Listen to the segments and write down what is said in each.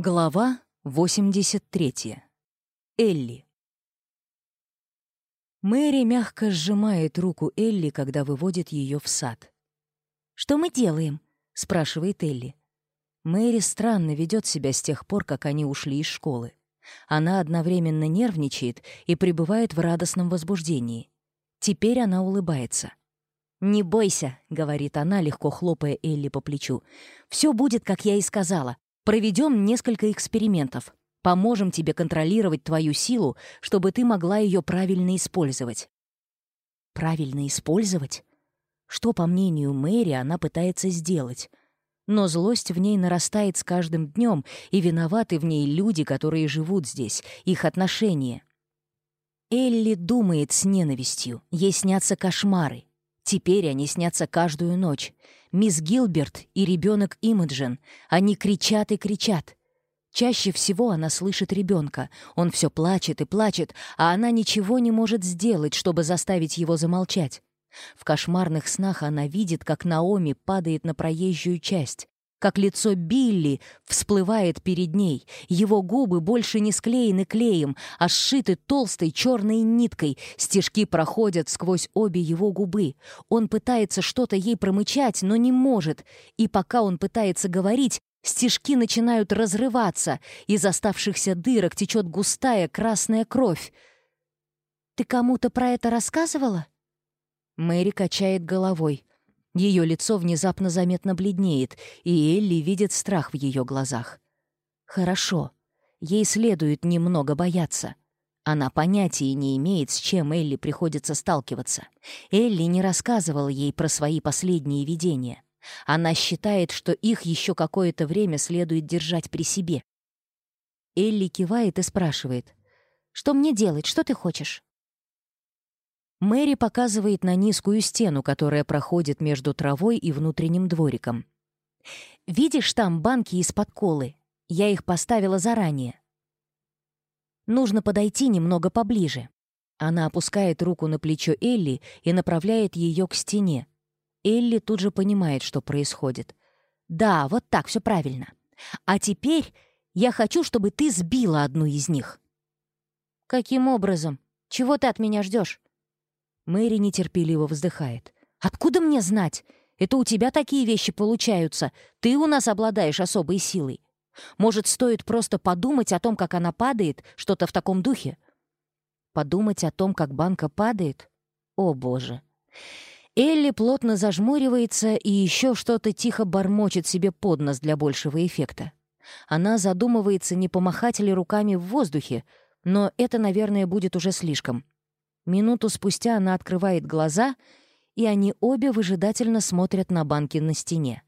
Глава 83. Элли. Мэри мягко сжимает руку Элли, когда выводит ее в сад. «Что мы делаем?» — спрашивает Элли. Мэри странно ведет себя с тех пор, как они ушли из школы. Она одновременно нервничает и пребывает в радостном возбуждении. Теперь она улыбается. «Не бойся», — говорит она, легко хлопая Элли по плечу. «Все будет, как я и сказала. Проведем несколько экспериментов. Поможем тебе контролировать твою силу, чтобы ты могла ее правильно использовать. Правильно использовать? Что, по мнению Мэри, она пытается сделать? но злость в ней нарастает с каждым днем, и виноваты в ней люди, которые живут здесь, их отношения. Элли думает с ненавистью, ей снятся кошмары. Теперь они снятся каждую ночь. Мисс Гилберт и ребенок Имаджин. Они кричат и кричат. Чаще всего она слышит ребенка. Он все плачет и плачет, а она ничего не может сделать, чтобы заставить его замолчать. В кошмарных снах она видит, как Наоми падает на проезжую часть как лицо Билли всплывает перед ней. Его губы больше не склеены клеем, а сшиты толстой черной ниткой. Стежки проходят сквозь обе его губы. Он пытается что-то ей промычать, но не может. И пока он пытается говорить, Стежки начинают разрываться, из оставшихся дырок течет густая красная кровь. «Ты кому-то про это рассказывала?» Мэри качает головой. Ее лицо внезапно заметно бледнеет, и Элли видит страх в ее глазах. Хорошо. Ей следует немного бояться. Она понятия не имеет, с чем Элли приходится сталкиваться. Элли не рассказывала ей про свои последние видения. Она считает, что их еще какое-то время следует держать при себе. Элли кивает и спрашивает. «Что мне делать? Что ты хочешь?» Мэри показывает на низкую стену, которая проходит между травой и внутренним двориком. «Видишь там банки из-под колы? Я их поставила заранее». «Нужно подойти немного поближе». Она опускает руку на плечо Элли и направляет ее к стене. Элли тут же понимает, что происходит. «Да, вот так, все правильно. А теперь я хочу, чтобы ты сбила одну из них». «Каким образом? Чего ты от меня ждешь? Мэри нетерпеливо вздыхает. «Откуда мне знать? Это у тебя такие вещи получаются. Ты у нас обладаешь особой силой. Может, стоит просто подумать о том, как она падает, что-то в таком духе?» «Подумать о том, как банка падает? О, боже!» Элли плотно зажмуривается и еще что-то тихо бормочет себе под нос для большего эффекта. Она задумывается, не помахать ли руками в воздухе, но это, наверное, будет уже слишком. Минуту спустя она открывает глаза, и они обе выжидательно смотрят на банки на стене.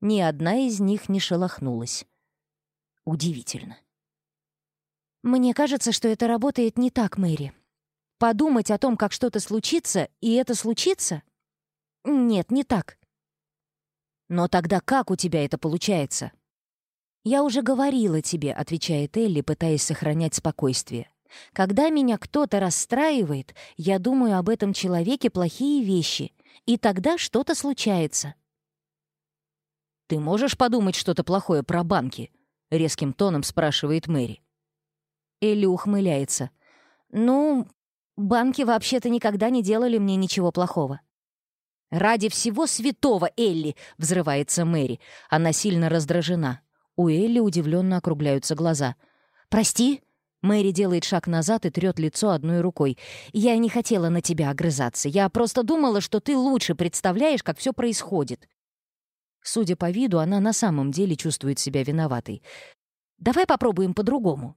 Ни одна из них не шелохнулась. Удивительно. Мне кажется, что это работает не так, Мэри. Подумать о том, как что-то случится, и это случится? Нет, не так. Но тогда как у тебя это получается? «Я уже говорила тебе», — отвечает Элли, пытаясь сохранять спокойствие. Когда меня кто-то расстраивает, я думаю об этом человеке плохие вещи, и тогда что-то случается. «Ты можешь подумать что-то плохое про банки?» — резким тоном спрашивает Мэри. Элли ухмыляется. «Ну, банки вообще-то никогда не делали мне ничего плохого». «Ради всего святого, Элли!» — взрывается Мэри. Она сильно раздражена. У Элли удивленно округляются глаза. «Прости?» Мэри делает шаг назад и трет лицо одной рукой. «Я не хотела на тебя огрызаться. Я просто думала, что ты лучше представляешь, как все происходит». Судя по виду, она на самом деле чувствует себя виноватой. «Давай попробуем по-другому».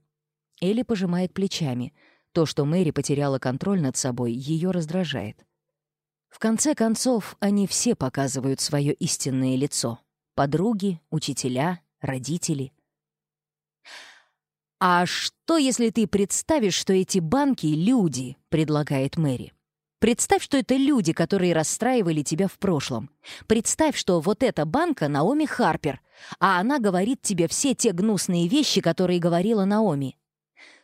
Элли пожимает плечами. То, что Мэри потеряла контроль над собой, ее раздражает. В конце концов, они все показывают свое истинное лицо. Подруги, учителя, родители. «А что, если ты представишь, что эти банки — люди?» — предлагает Мэри. «Представь, что это люди, которые расстраивали тебя в прошлом. Представь, что вот эта банка — Наоми Харпер, а она говорит тебе все те гнусные вещи, которые говорила Наоми».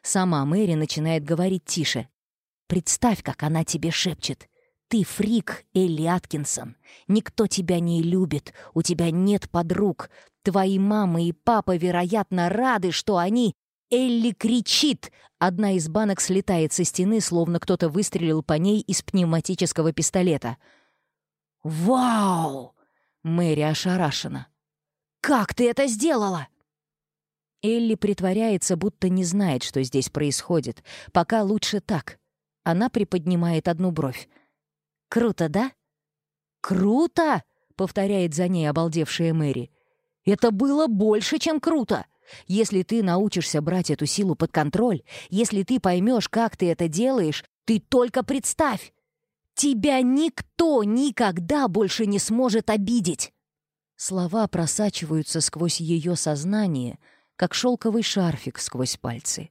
Сама Мэри начинает говорить тише. «Представь, как она тебе шепчет. Ты фрик, Элли Аткинсон. Никто тебя не любит, у тебя нет подруг. Твои мама и папа, вероятно, рады, что они Элли кричит. Одна из банок слетает со стены, словно кто-то выстрелил по ней из пневматического пистолета. «Вау!» Мэри ошарашена. «Как ты это сделала?» Элли притворяется, будто не знает, что здесь происходит. Пока лучше так. Она приподнимает одну бровь. «Круто, да?» «Круто!» — повторяет за ней обалдевшая Мэри. «Это было больше, чем круто!» Если ты научишься брать эту силу под контроль, если ты поймешь, как ты это делаешь, ты только представь! Тебя никто никогда больше не сможет обидеть!» Слова просачиваются сквозь ее сознание, как шелковый шарфик сквозь пальцы.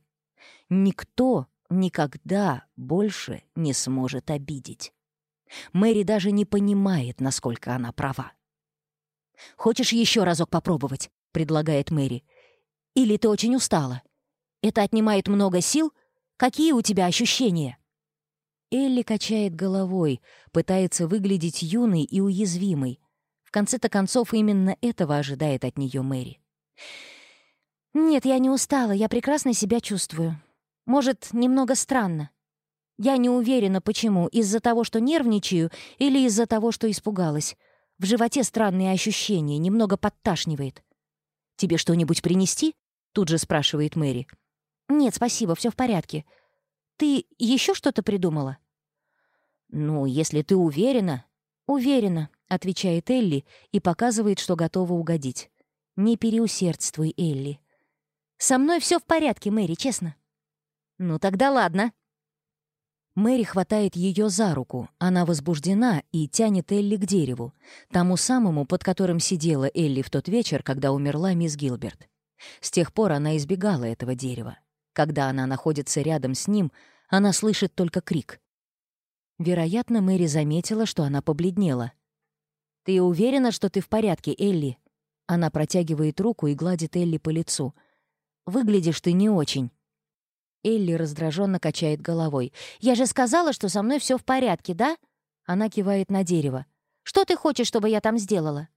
«Никто никогда больше не сможет обидеть». Мэри даже не понимает, насколько она права. «Хочешь еще разок попробовать?» — предлагает Мэри. Или ты очень устала? Это отнимает много сил? Какие у тебя ощущения?» Элли качает головой, пытается выглядеть юной и уязвимой. В конце-то концов, именно этого ожидает от нее Мэри. «Нет, я не устала, я прекрасно себя чувствую. Может, немного странно. Я не уверена, почему, из-за того, что нервничаю или из-за того, что испугалась. В животе странные ощущения, немного подташнивает. Тебе что-нибудь принести? Тут же спрашивает Мэри. «Нет, спасибо, все в порядке. Ты еще что-то придумала?» «Ну, если ты уверена...» «Уверена», — отвечает Элли и показывает, что готова угодить. «Не переусердствуй, Элли». «Со мной все в порядке, Мэри, честно». «Ну тогда ладно». Мэри хватает ее за руку. Она возбуждена и тянет Элли к дереву, тому самому, под которым сидела Элли в тот вечер, когда умерла мисс Гилберт. С тех пор она избегала этого дерева. Когда она находится рядом с ним, она слышит только крик. Вероятно, Мэри заметила, что она побледнела. «Ты уверена, что ты в порядке, Элли?» Она протягивает руку и гладит Элли по лицу. «Выглядишь ты не очень». Элли раздраженно качает головой. «Я же сказала, что со мной все в порядке, да?» Она кивает на дерево. «Что ты хочешь, чтобы я там сделала?»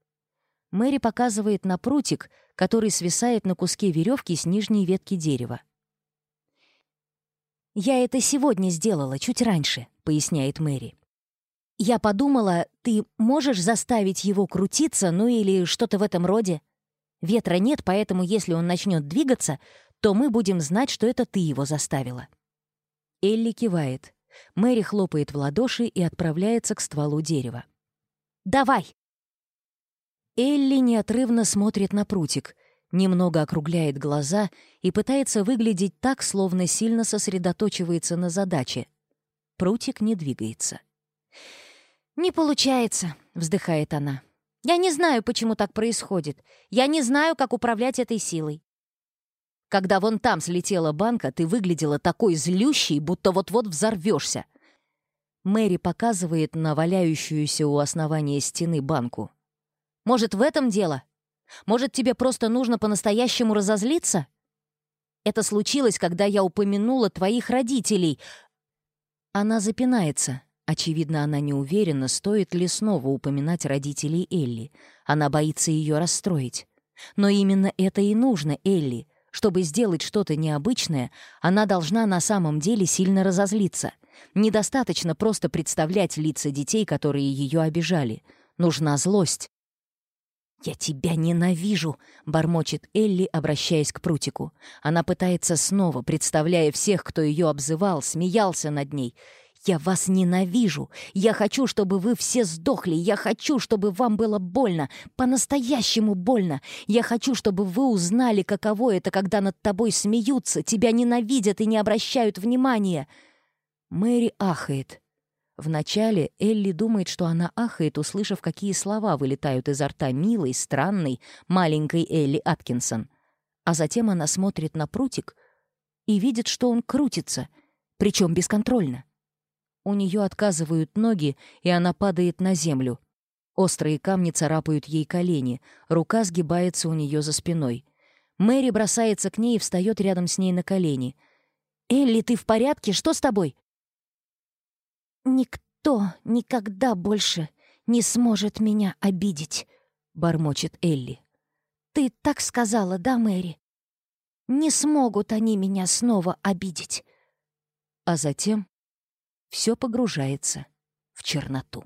Мэри показывает на прутик, который свисает на куске веревки с нижней ветки дерева. «Я это сегодня сделала, чуть раньше», — поясняет Мэри. «Я подумала, ты можешь заставить его крутиться, ну или что-то в этом роде? Ветра нет, поэтому если он начнет двигаться, то мы будем знать, что это ты его заставила». Элли кивает. Мэри хлопает в ладоши и отправляется к стволу дерева. «Давай!» Элли неотрывно смотрит на прутик, немного округляет глаза и пытается выглядеть так, словно сильно сосредоточивается на задаче. Прутик не двигается. «Не получается», — вздыхает она. «Я не знаю, почему так происходит. Я не знаю, как управлять этой силой. Когда вон там слетела банка, ты выглядела такой злющей, будто вот-вот взорвешься. Мэри показывает на валяющуюся у основания стены банку. Может, в этом дело? Может, тебе просто нужно по-настоящему разозлиться? Это случилось, когда я упомянула твоих родителей. Она запинается. Очевидно, она не уверена, стоит ли снова упоминать родителей Элли. Она боится ее расстроить. Но именно это и нужно Элли. Чтобы сделать что-то необычное, она должна на самом деле сильно разозлиться. Недостаточно просто представлять лица детей, которые ее обижали. Нужна злость. «Я тебя ненавижу!» — бормочет Элли, обращаясь к прутику. Она пытается снова, представляя всех, кто ее обзывал, смеялся над ней. «Я вас ненавижу! Я хочу, чтобы вы все сдохли! Я хочу, чтобы вам было больно! По-настоящему больно! Я хочу, чтобы вы узнали, каково это, когда над тобой смеются, тебя ненавидят и не обращают внимания!» Мэри ахает. Вначале Элли думает, что она ахает, услышав, какие слова вылетают изо рта милой, странной, маленькой Элли Аткинсон. А затем она смотрит на прутик и видит, что он крутится, причем бесконтрольно. У нее отказывают ноги, и она падает на землю. Острые камни царапают ей колени, рука сгибается у нее за спиной. Мэри бросается к ней и встает рядом с ней на колени. «Элли, ты в порядке? Что с тобой?» «Никто никогда больше не сможет меня обидеть», — бормочет Элли. «Ты так сказала, да, Мэри? Не смогут они меня снова обидеть». А затем все погружается в черноту.